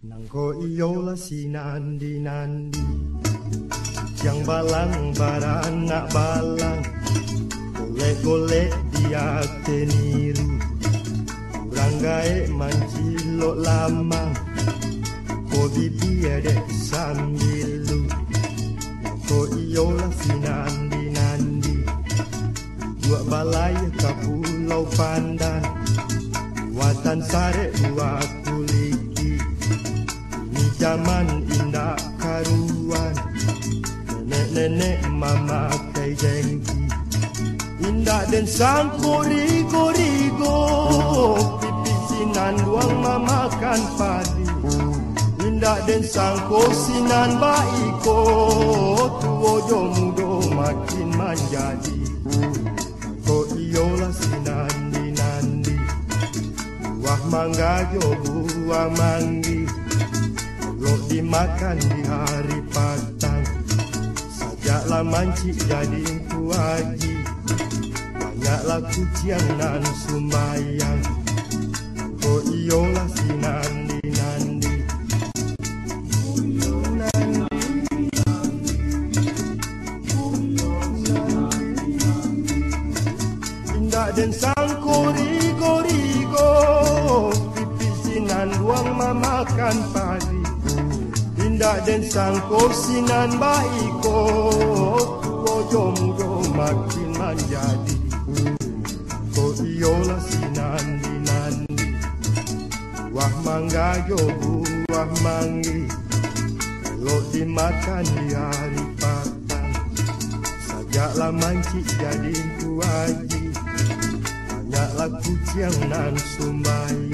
Ko iyola si nandi nandi. Yang balang baranak balang Golek-golek dia teniru Kurang gaek mancilok lamang Ko bibi ada sambilu. Ko iyola si nandi nandi Buat balai ke pulau pandan Watan sare buat zaman indah karuan. Nenek-nenek mama kai jengki Indah dan sang korigo-rigo Pipi sinan luang mamakan padi. Indah dan sang sinan baiko. Tuo jo mudo makin menjadi. Ko iyolah sinan di nandi Buah mangga jo buah manggi Lo dimakan di hari patang Sajaklah mancik jadi kuaji Banyaklah kuciang nan sumbayang Ko iyolah si nandi nandi Indah dan sang korigo-rigo Pipi sinan luang mamakan padi Indah dan sang sinan baiko Tuo jomudo makin menjadi. Ko iyolah si nandi nandi. Buah mangga jo buah manggi Lo dimakan di hari patang Sajaklah mancik jadi kuaji. Banyaklah kuciang nan sumbayang